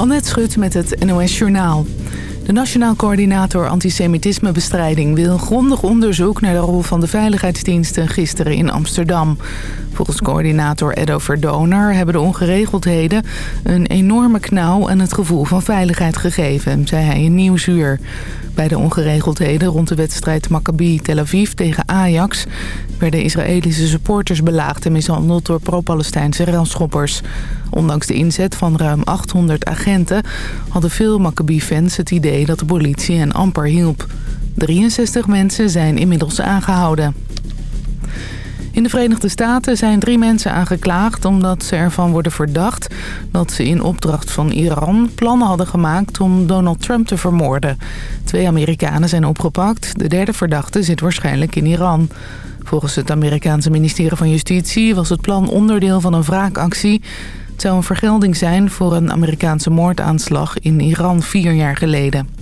Annette Schut met het NOS Journaal. De Nationaal Coördinator Antisemitismebestrijding wil grondig onderzoek naar de rol van de veiligheidsdiensten gisteren in Amsterdam. Volgens coördinator Edo Verdoner hebben de ongeregeldheden een enorme knauw en het gevoel van veiligheid gegeven, zei hij in Nieuwsuur. Bij de ongeregeldheden rond de wedstrijd Maccabi Tel Aviv tegen Ajax... werden Israëlische supporters belaagd en mishandeld door pro-Palestijnse railschoppers. Ondanks de inzet van ruim 800 agenten hadden veel Maccabi-fans het idee dat de politie hen amper hielp. 63 mensen zijn inmiddels aangehouden. In de Verenigde Staten zijn drie mensen aangeklaagd omdat ze ervan worden verdacht dat ze in opdracht van Iran plannen hadden gemaakt om Donald Trump te vermoorden. Twee Amerikanen zijn opgepakt, de derde verdachte zit waarschijnlijk in Iran. Volgens het Amerikaanse ministerie van Justitie was het plan onderdeel van een wraakactie. Het zou een vergelding zijn voor een Amerikaanse moordaanslag in Iran vier jaar geleden.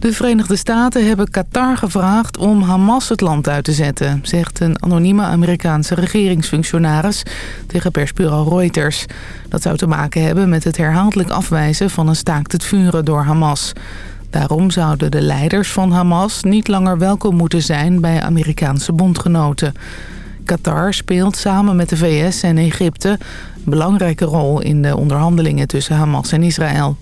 De Verenigde Staten hebben Qatar gevraagd om Hamas het land uit te zetten... zegt een anonieme Amerikaanse regeringsfunctionaris tegen persbureau Reuters. Dat zou te maken hebben met het herhaaldelijk afwijzen van een staakt het vuren door Hamas. Daarom zouden de leiders van Hamas niet langer welkom moeten zijn bij Amerikaanse bondgenoten. Qatar speelt samen met de VS en Egypte een belangrijke rol in de onderhandelingen tussen Hamas en Israël.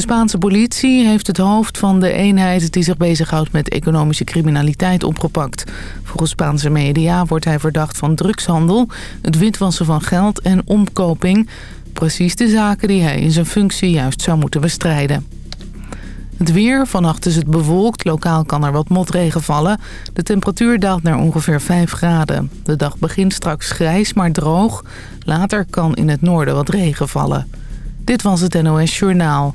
De Spaanse politie heeft het hoofd van de eenheid die zich bezighoudt met economische criminaliteit opgepakt. Volgens Spaanse media wordt hij verdacht van drugshandel, het witwassen van geld en omkoping. Precies de zaken die hij in zijn functie juist zou moeten bestrijden. Het weer, vannacht is het bewolkt, lokaal kan er wat motregen vallen. De temperatuur daalt naar ongeveer 5 graden. De dag begint straks grijs, maar droog. Later kan in het noorden wat regen vallen. Dit was het NOS Journaal.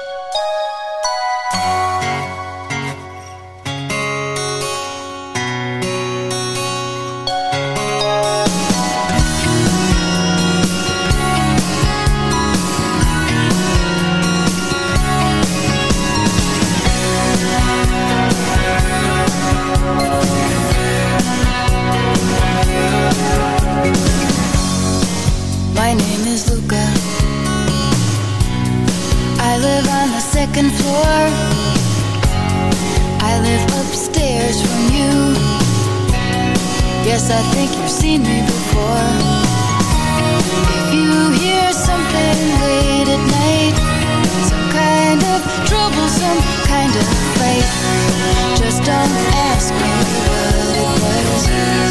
Second floor. I live upstairs from you. Yes, I think you've seen me before. If you hear something late at night, some kind of trouble, some kind of fight, just don't ask me what it was.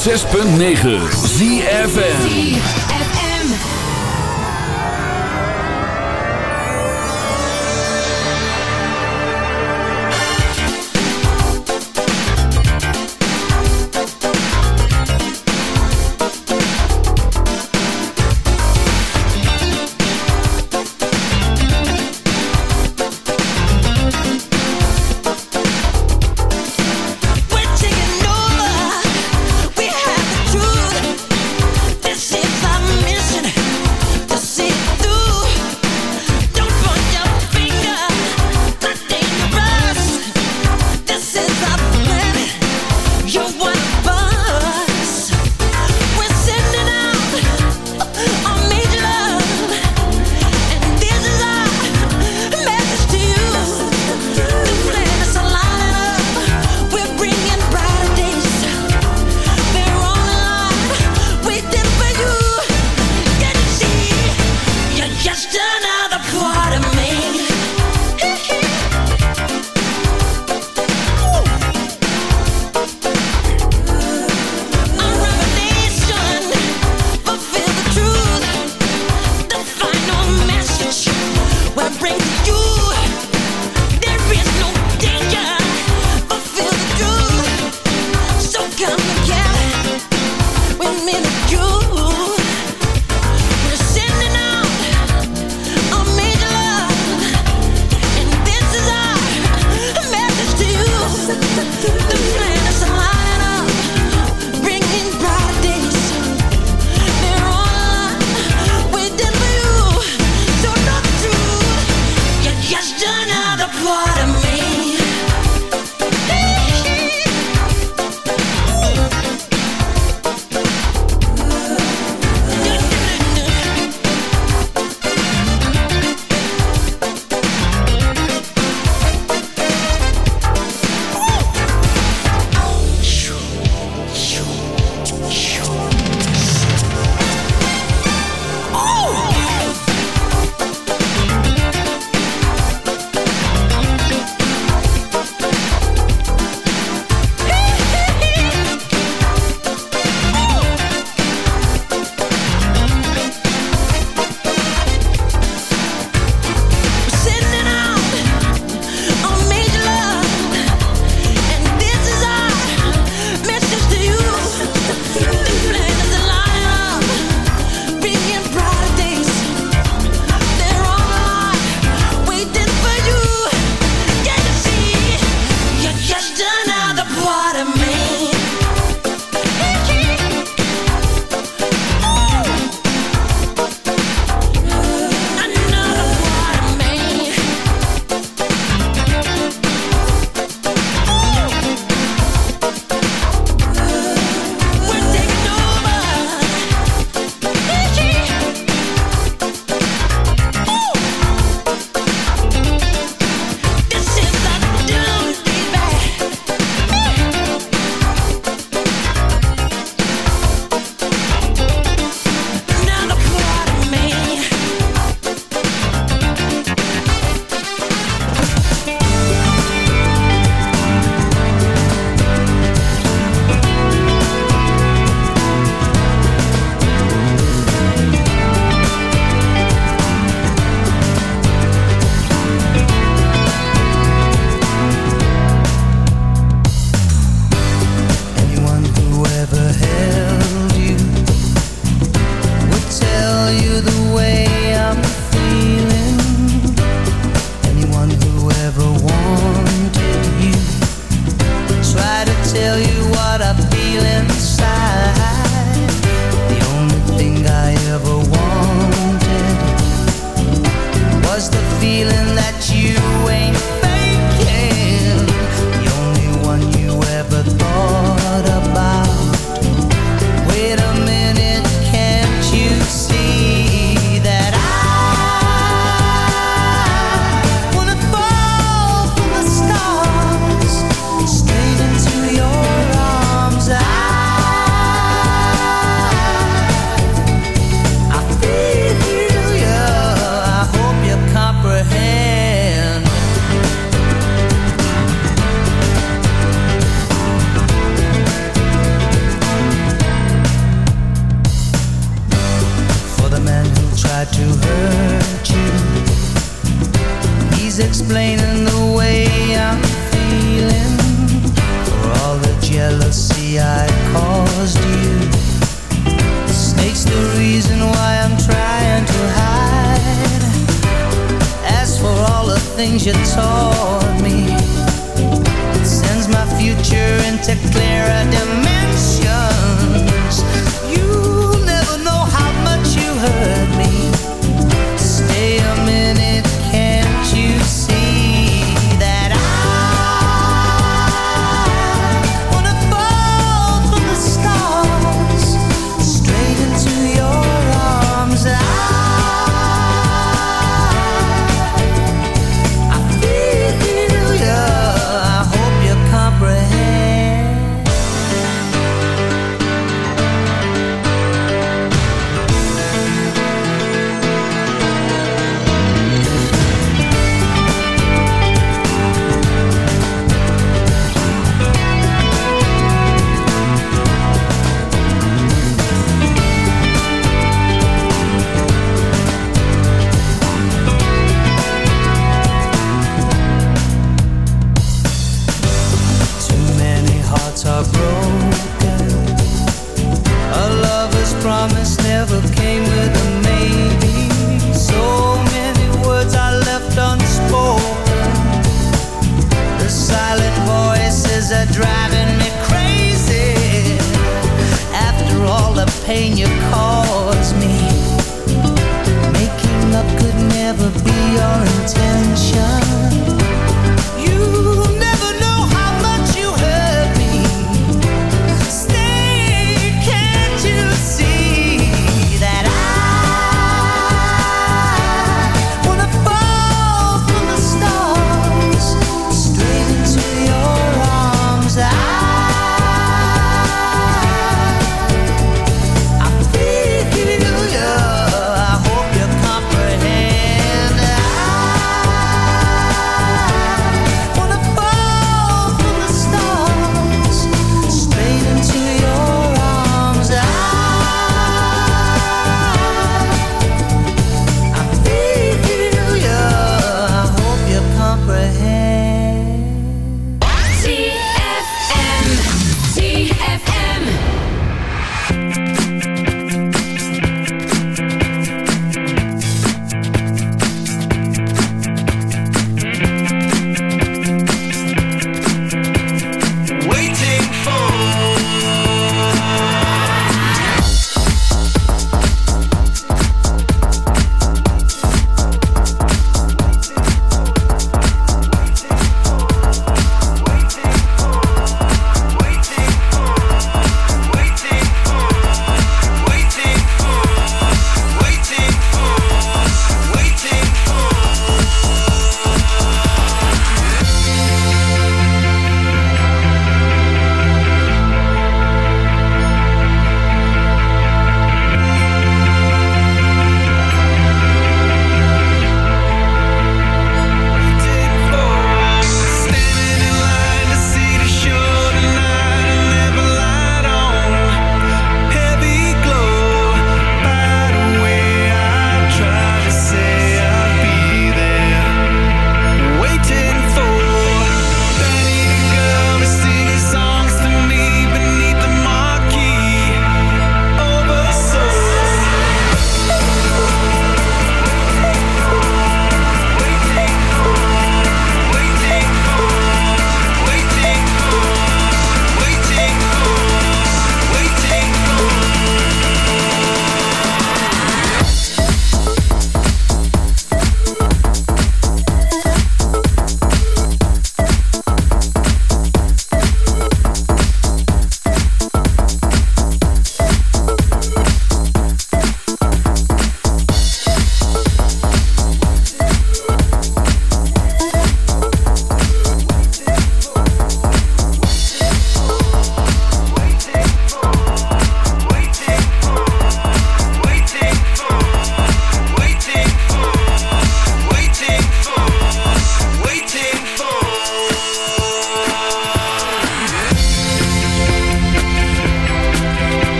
106.9 ZFN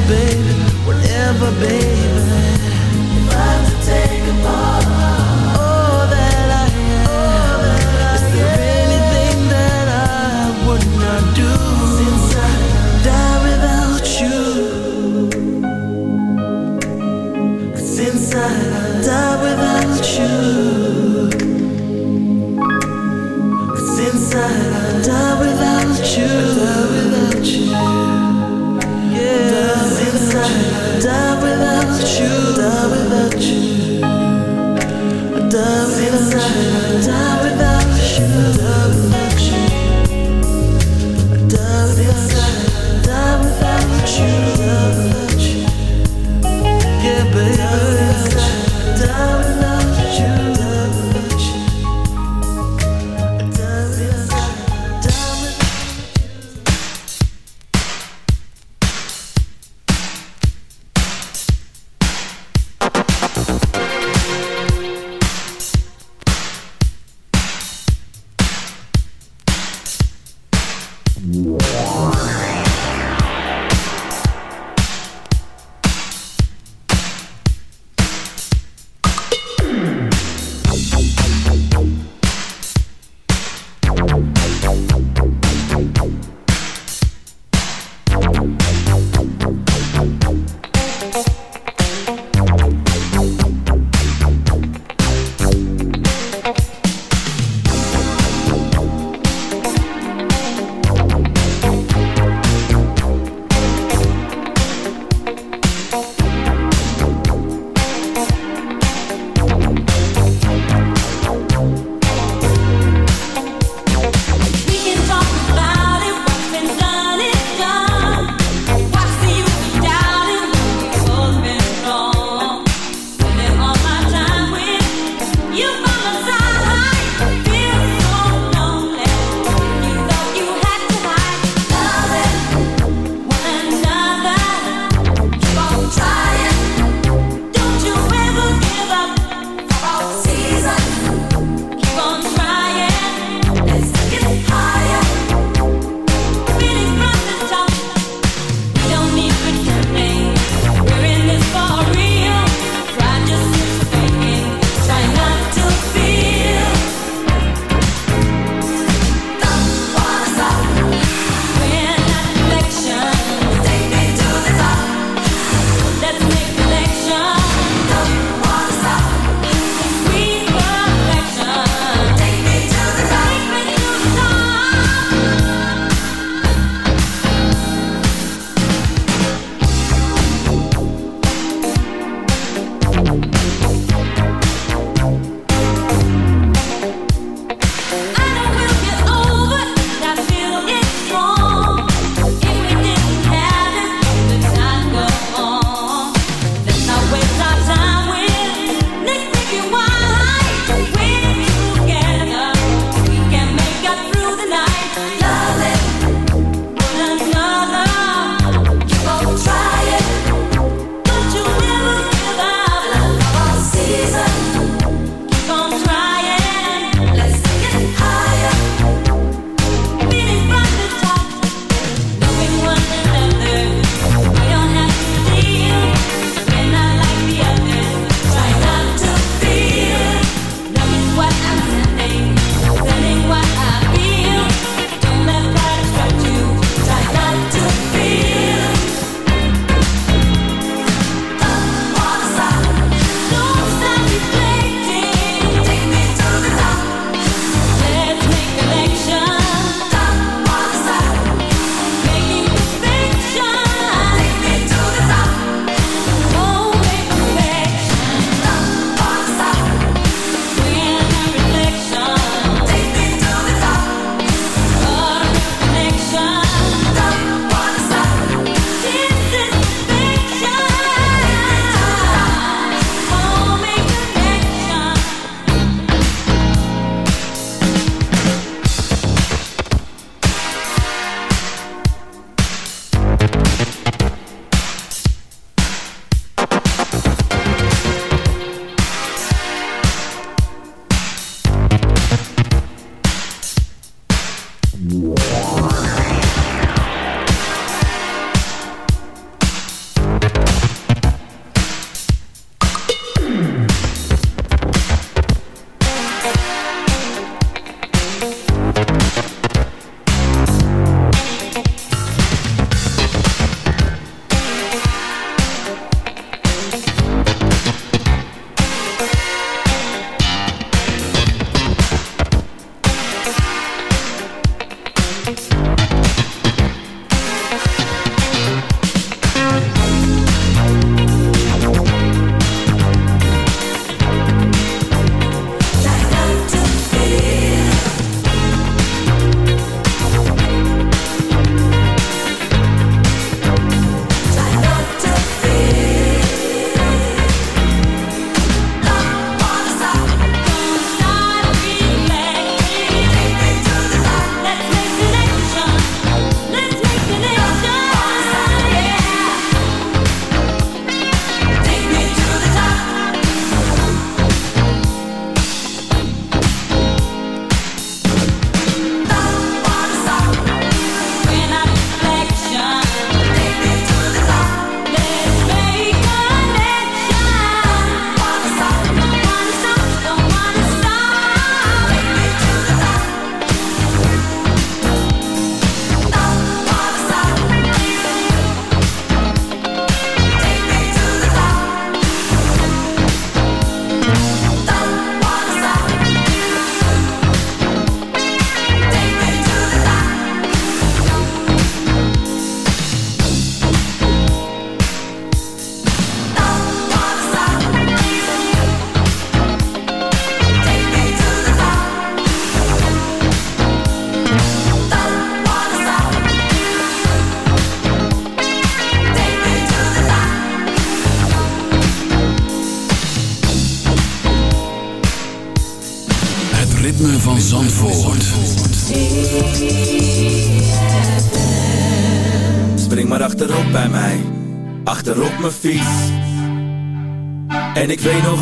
baby, whatever, baby.